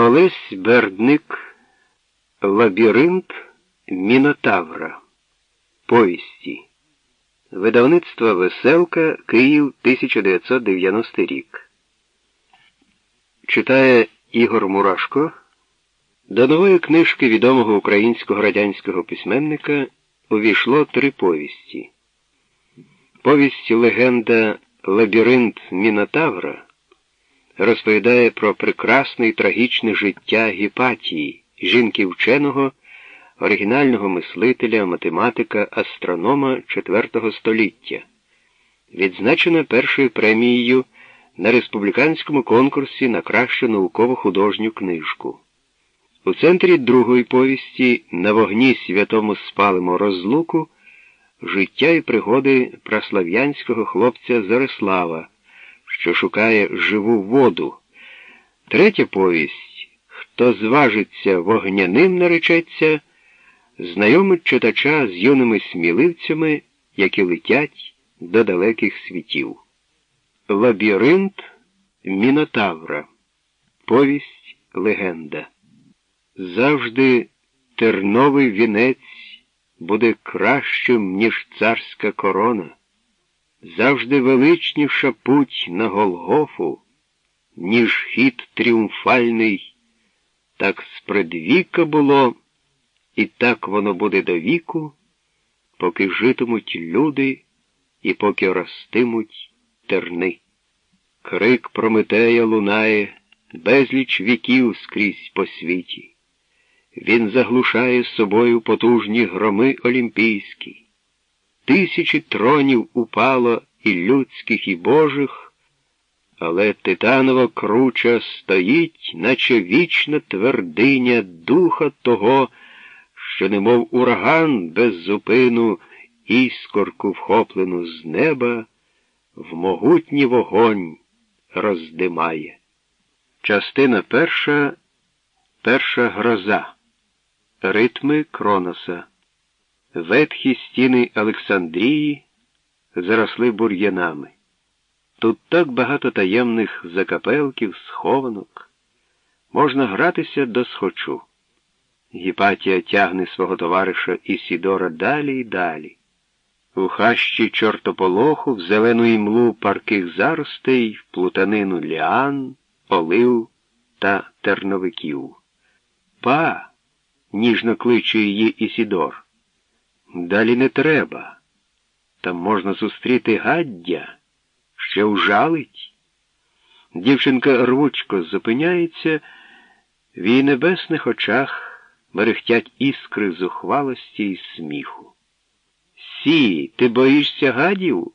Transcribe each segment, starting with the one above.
Олесь Бердник Лабіринт Мінотавра. Повісті. Видавництво Веселка Київ 1990 рік. Читає Ігор Мурашко. До нової книжки відомого українського радянського письменника увійшло три повісті. Повість легенда Лабіринт Мінотавра розповідає про прекрасне і трагічне життя Гіпатії, жінки вченого, оригінального мислителя, математика, астронома IV століття, відзначена першою премією на республіканському конкурсі на кращу науково-художню книжку. У центрі другої повісті на вогні святому спалимо розлуку життя і пригоди праслав'янського хлопця Зарислава що шукає живу воду. Третя повість Хто зважиться вогняним наречеться, знайомить читача з юними сміливцями, які летять до далеких світів. Лабіринт Мінотавра. Повість легенда. Завжди терновий вінець буде кращим, ніж царська корона завжди величніша путь на Голгофу, ніж хід тріумфальний, так спредвіка було, і так воно буде до віку, поки житимуть люди і поки ростимуть терни. Крик Прометея лунає безліч віків скрізь по світі. Він заглушає собою потужні громи олімпійські. Тисячі тронів упало і людських, і божих, але титанова круча стоїть, наче вічна твердиня духа того, що, немов ураган без зупину, іскорку вхоплену з неба, в могутній вогонь роздимає. Частина перша перша гроза. Ритми Кроноса. Ветхі стіни Олександрії заросли бур'янами. Тут так багато таємних закапелків, схованок. Можна гратися до схочу. Гіпатія тягне свого товариша Ісідора далі і далі. У хащі чортополоху, в зелену імлу парких заростей, в плутанину ліан, олив та терновиків. Па, ніжно кличе її Ісідор. Далі не треба. Там можна зустріти гаддя, ще ужалить. Дівчинка рвучко зупиняється, в її небесних очах мерехтять іскри зухвалості і сміху. Сі, ти боїшся гадів?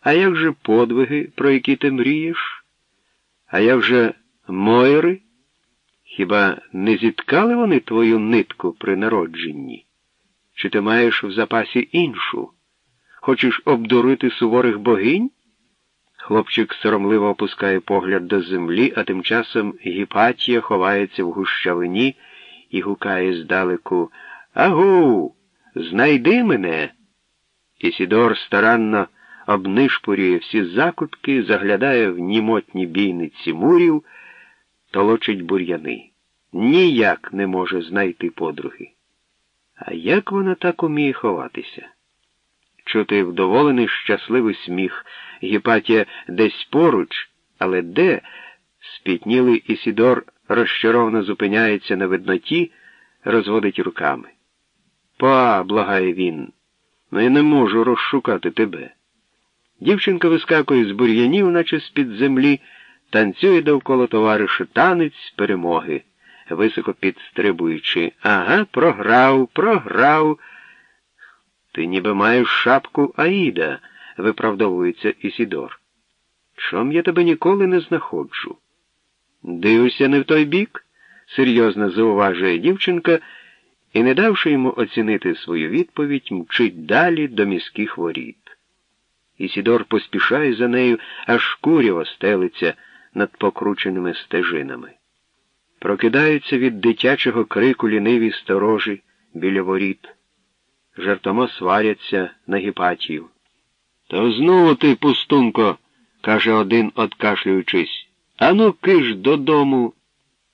А як же подвиги, про які ти мрієш? А як же мойри? Хіба не зіткали вони твою нитку при народженні? Чи ти маєш в запасі іншу? Хочеш обдурити суворих богинь? Хлопчик соромливо опускає погляд до землі, а тим часом Гіпатія ховається в гущавині і гукає здалеку Агу, знайди мене. Ісідор старанно обнишпорює всі закутки, заглядає в німотні бійниці мурів, толочить бур'яни. Ніяк не може знайти подруги. А як вона так уміє ховатися? Чути вдоволений щасливий сміх, Гіпатія десь поруч, але де? Спітнілий Ісідор розчаровано зупиняється на видноті, розводить руками. Па, благає він, ну я не можу розшукати тебе. Дівчинка вискакує з бур'янів, наче з-під землі, танцює довкола товариша танець перемоги високо підстрибуючи. Ага, програв, програв. Ти ніби маєш шапку Аїда, виправдовується Ісідор. Чом я тебе ніколи не знаходжу? Дивишся не в той бік, серйозно зауважує дівчинка і, не давши йому оцінити свою відповідь, мчить далі до міських воріт. Ісідор поспішає за нею, аж куряво стелиться над покрученими стежинами. Прокидаються від дитячого крику ліниві сторожі біля воріт. Жартомо сваряться на гіпатію. То знову ти, пустунко, каже один, откашлюючись. Ану киш додому.